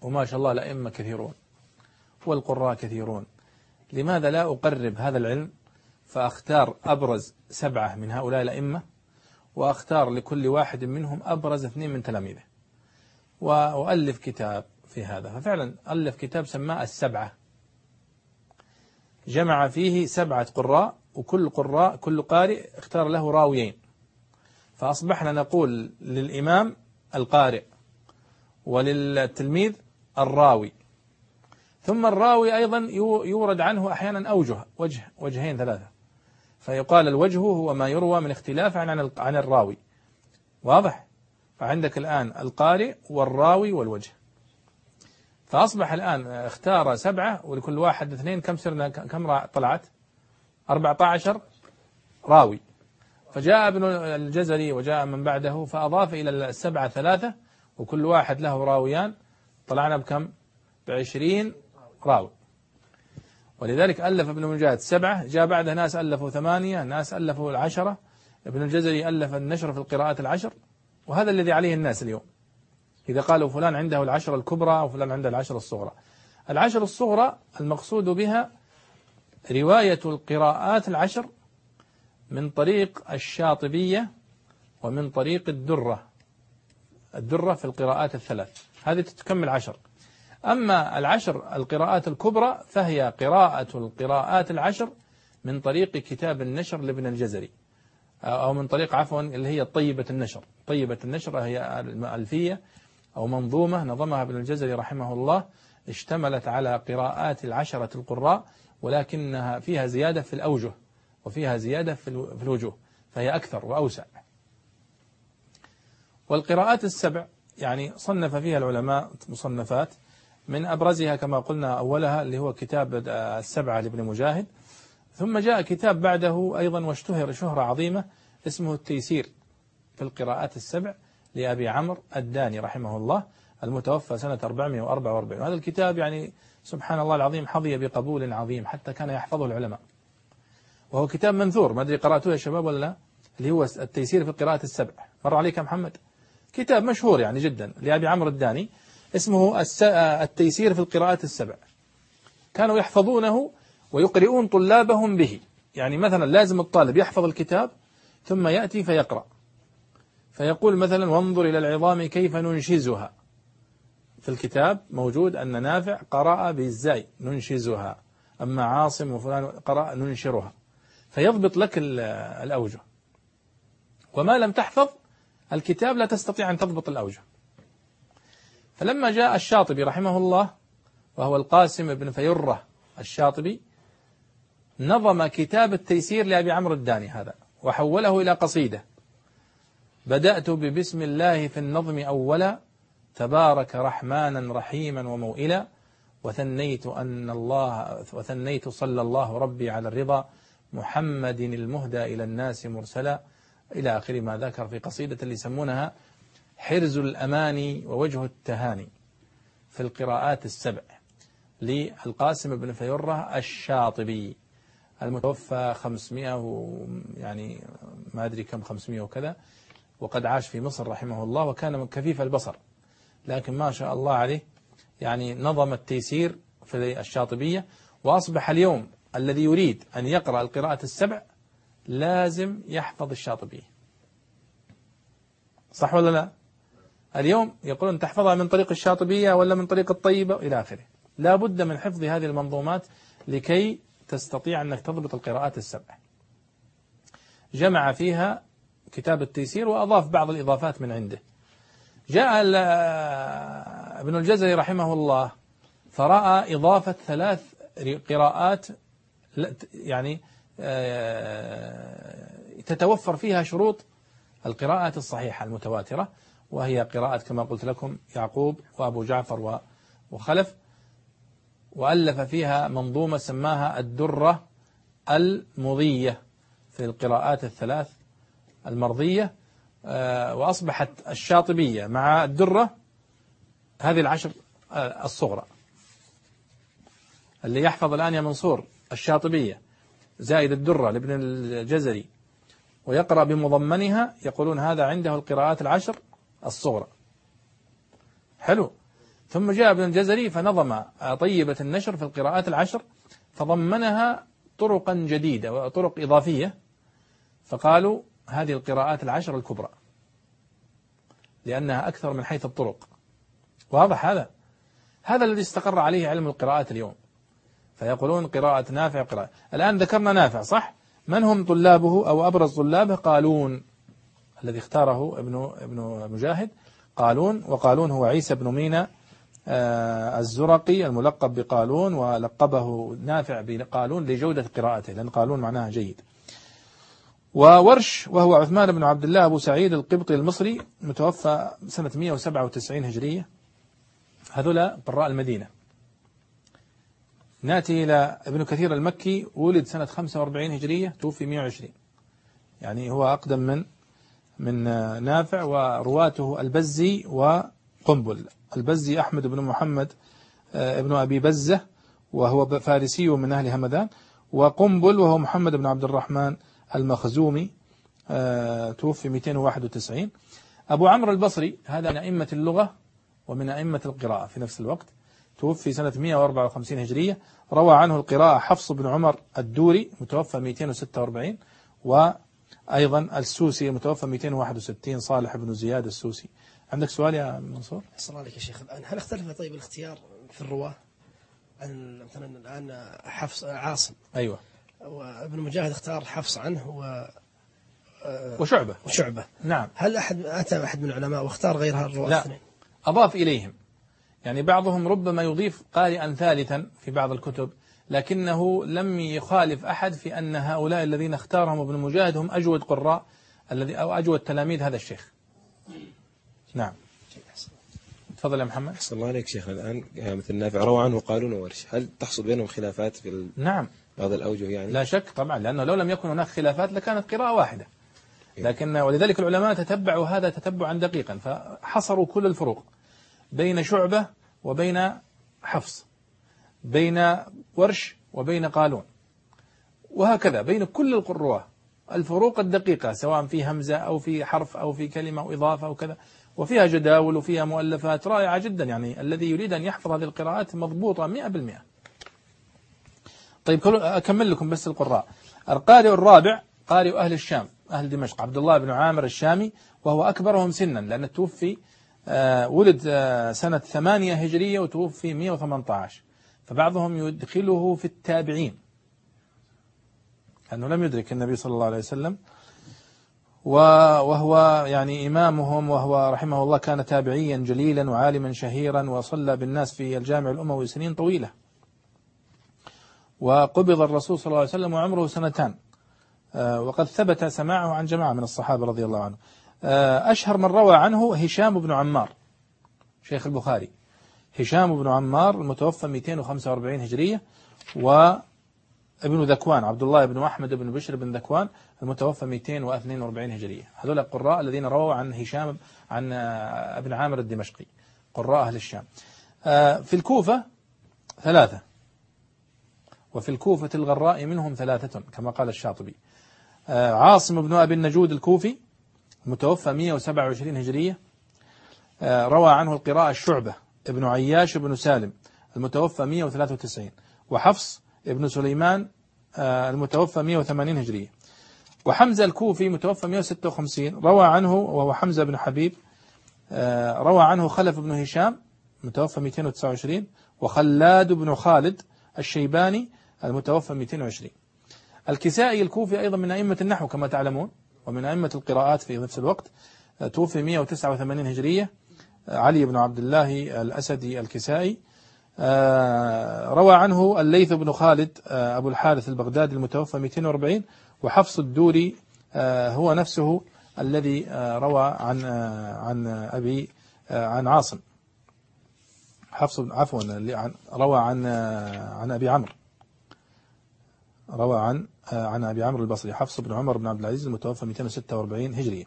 وما شاء الله الأئمة كثيرون. والقراء كثيرون. لماذا لا أقرب هذا العلم؟ فأختار أبرز سبعة من هؤلاء الأئمة وأختار لكل واحد منهم أبرز اثنين من تلاميذه. وأؤلف كتاب. في هذا. ففعلا ألف كتاب سماه السبعة. جمع فيه سبعة قراء وكل قراء كل قارئ اختار له راويين. فأصبحنا نقول للإمام القارئ وللتلميذ الراوي. ثم الراوي أيضا يورد عنه أحيانا أوجه وجه وجهين ثلاثة. فيقال الوجه هو ما يروى من اختلاف عن عن الراوي. واضح؟ فعندك الآن القارئ والراوي والوجه. فأصبح الآن اختار سبعة ولكل واحد اثنين. كم سرنا كم طلعت؟ 14 راوي. فجاء ابن الجزري وجاء من بعده فأضاف إلى السبعة ثلاثة وكل واحد له راويان. طلعنا بكم؟ بعشرين راوي. ولذلك ألف ابن مجاهد سبعة. جاء بعده ناس ألفوا ثمانية ناس ألفوا العشرة. ابن الجزري ألف النشر في القراءات العشر. وهذا الذي عليه الناس اليوم. إذا قالوا فلان عنده العشرة الكبرى وفلان عنده العشرة الصغرى. العشر الصغرى المقصود بها رواية القراءات العشر من طريق الشاطبية ومن طريق الدرة. الدرة في القراءات الثلاث. هذه تتكمل عشر. أما العشر القراءات الكبرى فهي قراءة القراءات العشر من طريق كتاب النشر لابن الجزري. أو من طريق عفوا اللي هي طيبة النشر. طيبة النشر هي الألفية. أو منظومة نظمها ابن الجزري رحمه الله اشتملت على قراءات العشرة القراء ولكنها فيها زيادة في الأوجه وفيها زيادة في الوجوه فهي أكثر وأوسع. والقراءات السبع يعني صنف فيها العلماء مصنفات من أبرزها كما قلنا أولها اللي هو كتاب السبعة لابن مجاهد ثم جاء كتاب بعده أيضا واشتهر شهرة عظيمة اسمه التيسير في القراءات السبع لأبي عمرو الداني رحمه الله المتوفى سنة 444 وهذا الكتاب يعني سبحان الله العظيم حظي بقبول عظيم حتى كان يحفظه العلماء. وهو كتاب منثور ما أدري قرأتوه يا شباب ولا لا اللي هو التيسير في القراءة السبع. مر عليك يا محمد؟ كتاب مشهور يعني جدا لأبي عمرو الداني اسمه التيسير في القراءات السبع. كانوا يحفظونه ويقرئون طلابهم به. يعني مثلا لازم الطالب يحفظ الكتاب ثم يأتي فيقرأ. فيقول مثلا وانظر إلى العظام كيف ننشزها. في الكتاب موجود أن نافع قرأ بالزاي ننشزها. أما عاصم وفلان قرأ ننشرها. فيضبط لك الأوجه. وما لم تحفظ الكتاب لا تستطيع أن تضبط الأوجه. فلما جاء الشاطبي رحمه الله وهو القاسم بن فيرة الشاطبي نظم كتاب التيسير لأبي عمرو الداني هذا وحوله إلى قصيدة. بدأت ببسم الله في النظم أولا تبارك رحمانا رحيما وموئلا وثنيت أن الله وثنيت صلى الله ربي على الرضا محمد المهدى إلى الناس مرسلا. إلى آخر ما ذكر في قصيدة اللي يسمونها حرز الأماني ووجه التهاني في القراءات السبع للقاسم بن فيرة الشاطبي المتوفى 500 يعني ما أدري كم 500 وكذا. وقد عاش في مصر رحمه الله وكان كفيف البصر. لكن ما شاء الله عليه يعني نظم التيسير في الشاطبية وأصبح اليوم الذي يريد أن يقرأ القراءة السبع لازم يحفظ الشاطبية. صح ولا لا؟ اليوم يقولون تحفظها من طريق الشاطبية ولا من طريق الطيبة إلى آخره. لا بد من حفظ هذه المنظومات لكي تستطيع أنك تضبط القراءات السبع. جمع فيها كتاب التيسير وأضاف بعض الإضافات من عنده. جاء ابن الجزري رحمه الله فرأى إضافة ثلاث قراءات يعني آه، تتوفر فيها شروط القراءة الصحيحة المتواترة وهي قراءة كما قلت لكم يعقوب وأبو جعفر وخلف وألف فيها منظومة سماها الدرة المضية في القراءات الثلاث المرضية آه، وأصبحت الشاطبية مع الدرة هذه العشر آه، الصغرى. اللي يحفظ الآن يا منصور الشاطبية زائد الدرة لابن الجزري ويقرأ بمضمنها يقولون هذا عنده القراءات العشر الصغرى. حلو. ثم جاء ابن الجزري فنظم طيبة النشر في القراءات العشر فضمنها طرقا جديدة وطرق إضافية فقالوا هذه القراءات العشر الكبرى. لأنها أكثر من حيث الطرق. واضح هذا؟ هذا الذي استقر عليه علم القراءات اليوم. فيقولون قراءة نافع قراءة. الآن ذكرنا نافع صح؟ من هم طلابه أو أبرز طلابه؟ قالون. الذي اختاره ابن ابن مجاهد. قالون وقالون هو عيسى بن مينا آه، الزرقي الملقب بقالون ولقبه نافع بقالون لجودة قراءته لأن قالون معناها جيد. وورش وهو عثمان بن عبد الله أبو سعيد القبطي المصري متوفى سنة 197 هجرية. هذولا قراء المدينة. نأتي إلى ابن كثير المكي ولد سنة 45 هجرية توفي 120 يعني هو أقدم من من نافع ورواته البزي وقنبل. البزي أحمد بن محمد آه، ابن أبي بزة وهو فارسي من أهل همدان وقنبل وهو محمد بن عبد الرحمن المخزومي آه، توفي 291 أبو عمرو البصري هذا من أئمة اللغة ومن أئمة القراءة في نفس الوقت توفي سنة 154 هجرية. روى عنه القراءة حفص بن عمر الدوري متوفى 246 وأيضا السوسي المتوفى 261 صالح بن زياد السوسي. عندك سؤال يا منصور؟ أحسن عليك يا شيخ. الآن هل اختلف طيب الاختيار في الرواة؟ عن مثلا الآن حفص عاصم. أيوة. وابن مجاهد اختار حفص عنه و وشعبة. وشعبة. نعم. هل أحد أتى أحد من العلماء واختار غير الرواة لا. الاثنين؟ أضاف إليهم. يعني بعضهم ربما يضيف قارئا ثالثا في بعض الكتب لكنه لم يخالف أحد في أن هؤلاء الذين اختارهم ابن مجاهد هم أجود قراء الذي أو أجود تلاميذ هذا الشيخ. نعم. تفضل يا محمد. أحسن الله عليك شيخنا الآن آه، مثل نافع روى عنه قالون وورش هل تحصل بينهم خلافات في ال- نعم. بعض الأوجه يعني. لا شك طبعا لأنه لو لم يكن هناك خلافات لكانت قراءة واحدة. لكن ولذلك العلماء تتبعوا هذا تتبعا دقيقا. فحصروا كل الفروق بين شعبة وبين حفص بين ورش وبين قالون. وهكذا بين كل القراء. الفروق الدقيقة سواء في همزة أو في حرف أو في كلمة أو إضافة أو كذا. وفيها جداول وفيها مؤلفات رائعة جدا. يعني الذي يريد أن يحفظ هذه القراءات مضبوطة 100% طيب أكمل لكم بس القراء. القارئ الرابع قارئ أهل الشام أهل دمشق عبد الله بن عامر الشامي وهو أكبرهم سنا لأنه توفي آه، ولد آه، سنة ثمانية هجرية وتوفي 118 فبعضهم يدخله في التابعين. أنه لم يدرك النبي صلى الله عليه وسلم. وهو يعني إمامهم وهو رحمه الله كان تابعيا جليلا وعالما شهيرا وصلى بالناس في الجامع الأموي سنين طويلة. وقبض الرسول صلى الله عليه وسلم وعمره سنتان. آه، وقد ثبت سماعه عن جماعة من الصحابة رضي الله عنهم. آه، أشهر من روى عنه هشام بن عمار شيخ البخاري. هشام بن عمار المتوفى 245 هجرية وابن ذكوان عبد الله بن أحمد بن بشر بن ذكوان المتوفى 242 هجرية. هذول القراء الذين رووا عن هشام عن آه، ابن عامر الدمشقي قراء أهل الشام. في الكوفة ثلاثة. وفي الكوفة الغراء منهم ثلاثة كما قال الشاطبي. آه، عاصم بن أبي النجود الكوفي متوفى 127 هجرية. آه، روى عنه القراءة الشعبة ابن عياش بن سالم المتوفى 193 وحفص ابن سليمان آه، المتوفى 180 هجرية. وحمزة الكوفي متوفى 156 روى عنه وهو حمزة بن حبيب. روى عنه خلف بن هشام متوفى 229 وخلاد بن خالد الشيباني المتوفى 220 الكسائي الكوفي أيضا من أئمة النحو كما تعلمون ومن أئمة القراءات في نفس الوقت. آه، توفي 189 هجرية. آه، علي بن عبد الله الأسدي الكسائي. آه، روى عنه الليث بن خالد أبو الحارث البغدادي المتوفى 240 وحفص الدوري هو نفسه الذي روى عن عن أبي عن عاصم. حفص عفوا روى عن عن أبي عمرو. روى عن آه، عن أبي عمرو البصري حفص بن عمر بن عبد العزيز المتوفى 246 هجرية.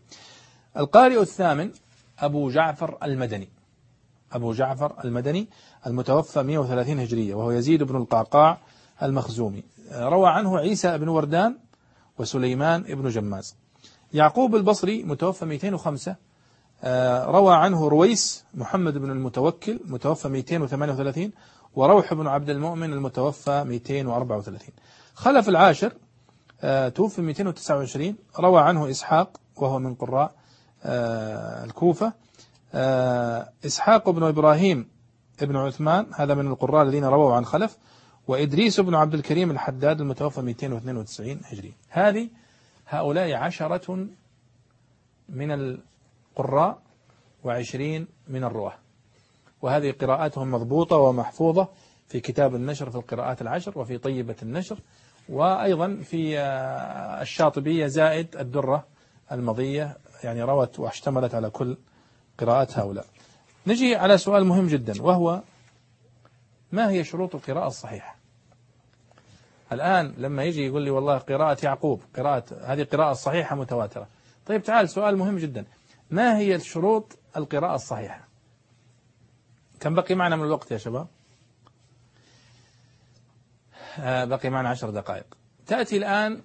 القارئ الثامن أبو جعفر المدني. أبو جعفر المدني المتوفى 130 هجرية وهو يزيد بن القعقاع المخزومي. روى عنه عيسى بن وردان وسليمان بن جماز. يعقوب البصري متوفى 205 آه، روى عنه رويس محمد بن المتوكل متوفى 238 وروح بن عبد المؤمن المتوفى 234 خلف العاشر آه، توفي 229 روى عنه إسحاق وهو من قراء آه، الكوفة. إسحاق بن إبراهيم ابن عثمان هذا من القراء الذين رووا عن خلف وإدريس بن عبد الكريم الحداد المتوفى 292 هجري. هذه هؤلاء عشرة من القراء وعشرين من الرواة. وهذه قراءاتهم مضبوطة ومحفوظة في كتاب النشر في القراءات العشر وفي طيبة النشر. وأيضا في آه، الشاطبية زائد الدرة المضية يعني روت واشتملت على كل قراءات هؤلاء. نجي على سؤال مهم جدا وهو ما هي شروط القراءة الصحيحة؟ الآن لما يجي يقول لي والله قراءة يعقوب قراءة هذه قراءة صحيحة متواترة. طيب تعال سؤال مهم جدا ما هي شروط القراءة الصحيحة؟ كم بقي معنا من الوقت يا شباب. بقي معنا عشر دقائق. تأتي الآن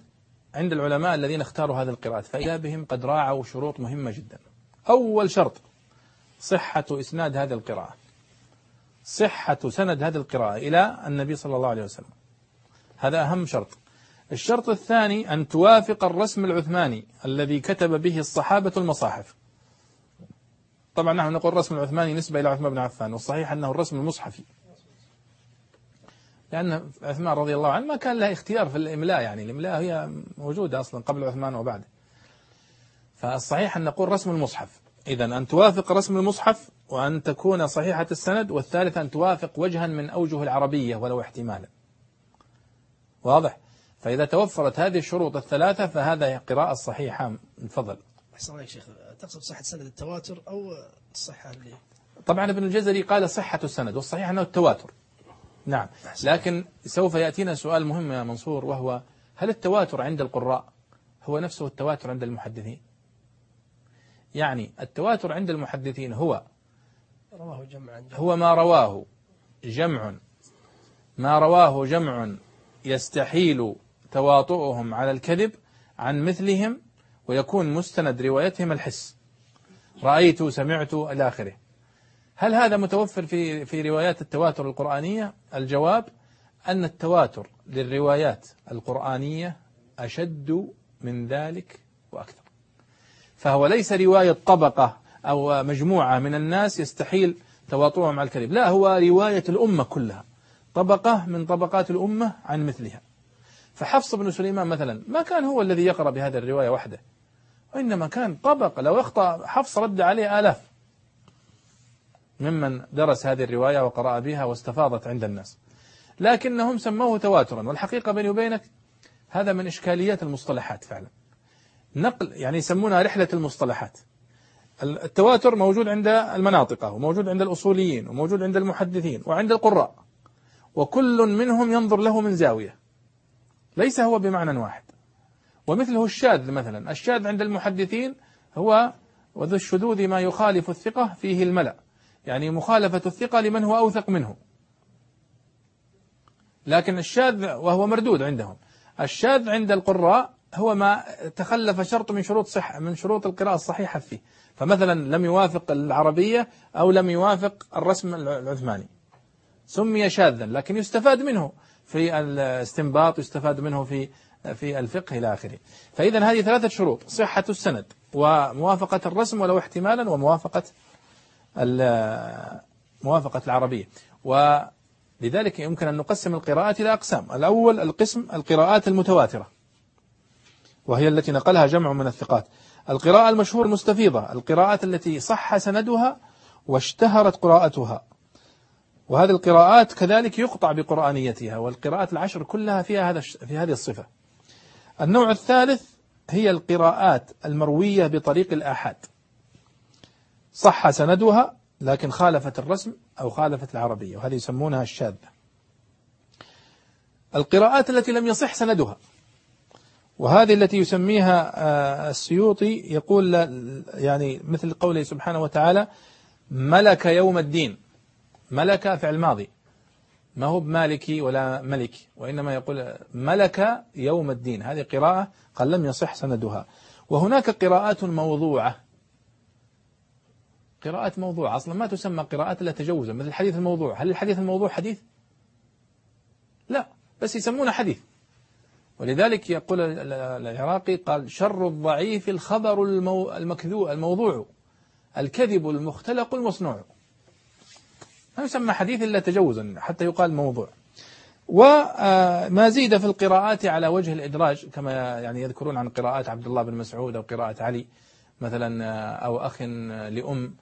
عند العلماء الذين اختاروا هذه القراءات فإذا بهم قد راعوا شروط مهمة جدا. أول شرط صحة إسناد هذه القراءة. صحة سند هذه القراءة إلى النبي صلى الله عليه وسلم. هذا أهم شرط. الشرط الثاني أن توافق الرسم العثماني الذي كتب به الصحابة المصاحف. طبعا نحن نقول الرسم العثماني نسبة إلى عثمان بن عفان والصحيح أنه الرسم المصحفي. لأن عثمان رضي الله عنه ما كان له اختيار في الإملاء يعني. الإملاء هي موجودة أصلا قبل عثمان وبعده فالصحيح أن نقول رسم المصحف. إذا أن توافق رسم المصحف وأن تكون صحيحة السند والثالث أن توافق وجها من أوجه العربية ولو احتمالا. واضح؟ فإذا توفرت هذه الشروط الثلاثة فهذا قراءة صحيحة من فضل. أحسن عليك شيخ. تقصد صحة سند التواتر أو الصحة اللي طبعا ابن الجزري قال صحة السند والصحيح أنه التواتر. نعم. لكن سوف يأتينا سؤال مهم يا منصور وهو هل التواتر عند القراء هو نفسه التواتر عند المحدثين؟ يعني التواتر عند المحدثين هو رواه جمع هو ما رواه جمع ما رواه جمع يستحيل تواطؤهم على الكذب عن مثلهم ويكون مستند روايتهم الحس. رأيت سمعت إلى آخره. هل هذا متوفر في في روايات التواتر القرآنية؟ الجواب أن التواتر للروايات القرآنية أشد من ذلك وأكثر. فهو ليس رواية طبقة أو مجموعة من الناس يستحيل تواطؤهم على الكذب. لا هو رواية الأمة كلها. طبقة من طبقات الأمة عن مثلها. فحفص بن سليمان مثلا ما كان هو الذي يقرأ بهذه الرواية وحده وإنما كان طبق لو أخطأ حفص رد عليه آلاف. ممن درس هذه الرواية وقرأ بها واستفاضت عند الناس. لكنهم سموه تواترا والحقيقة بيني وبينك هذا من إشكاليات المصطلحات فعلا. نقل يعني يسمونها رحلة المصطلحات. التواتر موجود عند المناطق وموجود عند الأصوليين وموجود عند المحدثين وعند القراء. وكل منهم ينظر له من زاوية. ليس هو بمعنى واحد. ومثله الشاذ مثلا. الشاذ عند المحدثين هو وذو الشذوذ ما يخالف الثقة فيه الملأ. يعني مخالفة الثقة لمن هو أوثق منه. لكن الشاذ وهو مردود عندهم. الشاذ عند القراء هو ما تخلف شرط من شروط صح من شروط القراءة الصحيحة فيه. فمثلا لم يوافق العربية أو لم يوافق الرسم العثماني. سمي شاذا لكن يستفاد منه في الاستنباط يستفاد منه في في الفقه إلى آخره. فإذا هذه ثلاثة شروط صحة السند وموافقة الرسم ولو احتمالا وموافقة موافقة العربية. ولذلك يمكن أن نقسم القراءات إلى أقسام. الأول القسم القراءات المتواترة. وهي التي نقلها جمع من الثقات. القراءة المشهور المستفيضة القراءات التي صح سندها واشتهرت قراءتها. وهذه القراءات كذلك يقطع بقرآنيتها والقراءات العشر كلها فيها هذا في هذه الصفة. النوع الثالث هي القراءات المروية بطريق الآحاد. صح سندها لكن خالفت الرسم أو خالفت العربية وهذه يسمونها الشاذة القراءات التي لم يصح سندها وهذه التي يسميها آه، السيوطي يقول يعني مثل قوله سبحانه وتعالى ملك يوم الدين ملك فعل ماضي ما هو بمالكي ولا ملك وإنما يقول ملك يوم الدين. هذه قراءة قال لم يصح سندها. وهناك قراءات موضوعة قراءات موضوعة أصلا ما تسمى قراءات إلا تجوزا مثل الحديث الموضوع. هل الحديث الموضوع حديث؟ لا بس يسمونه حديث. ولذلك يقول العراقي قال شر الضعيف الخبر المكذوب الموضوع الكذب المختلق المصنوع. ما يسمى حديث إلا تجوزا حتى يقال موضوع. وما زيد في القراءات على وجه الإدراج كما يعني يذكرون عن قراءات عبد الله بن مسعود أو قراءة علي مثلا أو أخ لأم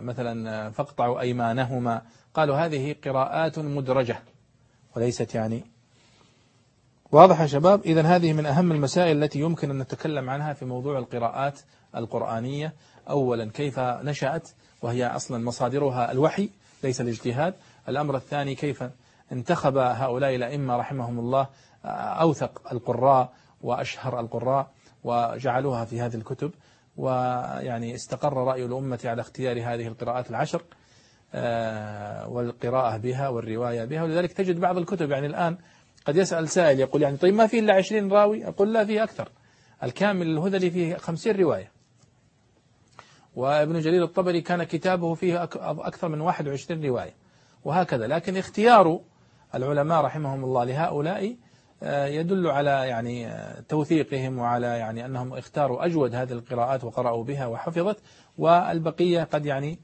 مثلا فاقطعوا أيمانهما. قالوا هذه قراءات مدرجة وليست يعني. واضح يا شباب؟ إذا هذه من أهم المسائل التي يمكن أن نتكلم عنها في موضوع القراءات القرآنية. أولا كيف نشأت؟ وهي أصلا مصادرها الوحي ليس الاجتهاد. الأمر الثاني كيف انتخب هؤلاء الأئمة رحمهم الله أوثق القراء وأشهر القراء وجعلوها في هذه الكتب؟ ويعني استقر رأي الأمة على اختيار هذه القراءات العشر آه، والقراءة بها والرواية بها. ولذلك تجد بعض الكتب يعني الآن قد يسأل سائل يقول يعني طيب ما فيه إلا عشرين راوي؟ أقول لا فيه أكثر. الكامل الهذلي فيه خمسين رواية. وابن جرير الطبري كان كتابه فيه أكثر من 21 رواية. وهكذا. لكن اختيار العلماء رحمهم الله لهؤلاء يدل على يعني آه، توثيقهم وعلى يعني أنهم اختاروا أجود هذه القراءات وقرأوا بها وحفظت والبقية قد يعني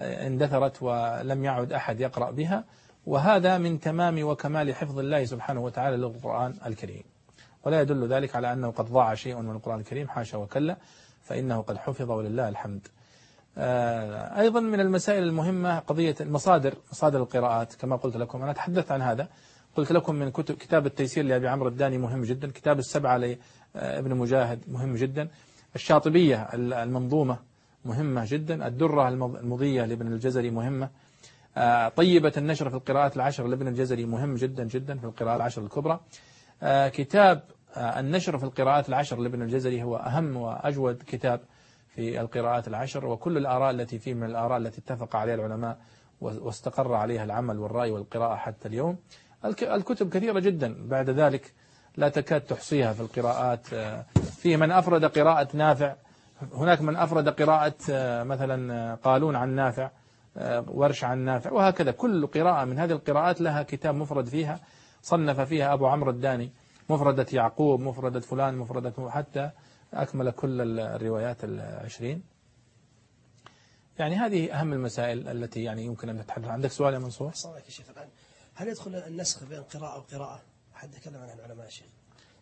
آه، اندثرت ولم يعد أحد يقرأ بها. وهذا من تمام وكمال حفظ الله سبحانه وتعالى للقرآن الكريم. ولا يدل ذلك على أنه قد ضاع شيء من القرآن الكريم حاشا وكلا فإنه قد حفظ ولله الحمد. آه، أيضا من المسائل المهمة قضية المصادر مصادر القراءات. كما قلت لكم أنا تحدثت عن هذا. قلت لكم من كتب كتاب التيسير لأبي عمرو الداني مهم جدا كتاب السبعة لابن مجاهد مهم جدا. الشاطبية المنظومة مهمة جدا. الدرة المضية لابن الجزري مهمة. آه، طيبة النشر في القراءات العشر لابن الجزري مهم جدا جدا في القراءات العشر الكبرى. آه، كتاب النشر في القراءات العشر لابن الجزري هو أهم وأجود كتاب في القراءات العشر وكل الآراء التي فيه من الآراء التي اتفق عليها العلماء واستقر عليها العمل والرأي والقراءة حتى اليوم. الكتب كثيرة جدا. بعد ذلك لا تكاد تحصيها في القراءات. في من أفرد قراءة نافع هناك من أفرد قراءة مثلا قالون عن نافع ورش عن نافع وهكذا. كل قراءة من هذه القراءات لها كتاب مفرد فيها صنف فيها أبو عمرو الداني. مفردة يعقوب مفردة فلان مفردة حتى أكمل كل الروايات العشرين. يعني هذه أهم المسائل التي يعني يمكن أن نتحدث عندك سؤال يا منصور؟ يا شيخ الآن هل يدخل النسخ بين قراءة وقراءة؟ حد يتكلم عنها العلماء شيخ.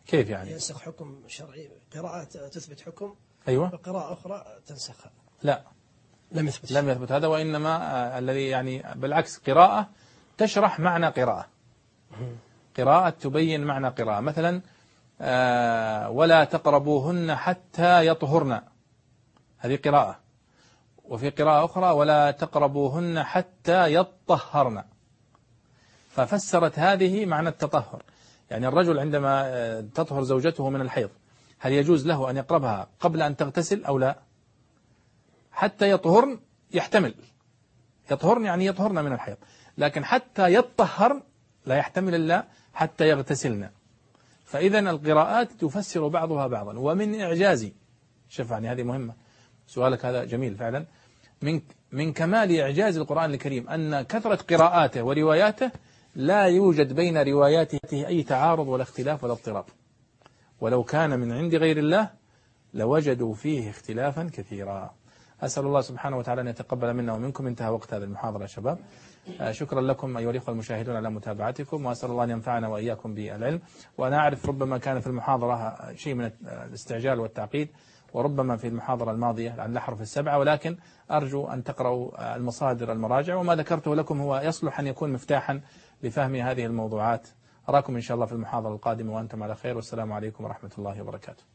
كيف يعني؟ ينسخ حكم شرعي. قراءة تثبت حكم أيوة. وقراءة أخرى تنسخها. لا. لم يثبت. لم يثبت هذا وإنما آه الذي يعني بالعكس قراءة تشرح معنى قراءة. قراءة تبين معنى قراءة. مثلا آه، ولا تقربوهن حتى يطهرن. هذه قراءة. وفي قراءة أخرى ولا تقربوهن حتى يطهرن. ففسرت هذه معنى التطهر. يعني الرجل عندما آه، تطهر زوجته من الحيض هل يجوز له أن يقربها قبل أن تغتسل أو لا؟ حتى يطهرن يحتمل. يطهرن يعني يطهرن من الحيض. لكن حتى يطهرن لا يحتمل إلا حتى يغتسلن. فإذا القراءات تفسر بعضها بعضا. ومن إعجازي شوف يعني هذه مهمة. سؤالك هذا جميل فعلا. من من كمال إعجاز القرآن الكريم أن كثرة قراءاته ورواياته لا يوجد بين رواياته أي تعارض ولا اختلاف ولا اضطراب. ولو كان من عند غير الله لوجدوا فيه اختلافا كثيرا. أسأل الله سبحانه وتعالى أن يتقبل منا ومنكم. انتهى وقت هذه المحاضرة يا شباب. آه، شكرا لكم أيها الإخوة المشاهدون على متابعتكم وأسأل الله أن ينفعنا وإياكم بالعلم. وأنا أعرف ربما كان في المحاضرة شيء من الاستعجال والتعقيد وربما في المحاضرة الماضية عن الأحرف السبعة ولكن أرجو أن تقرأوا المصادر المراجع وما ذكرته لكم هو يصلح أن يكون مفتاحا لفهم هذه الموضوعات. أراكم إن شاء الله في المحاضرة القادمة وأنتم على خير والسلام عليكم ورحمة الله وبركاته.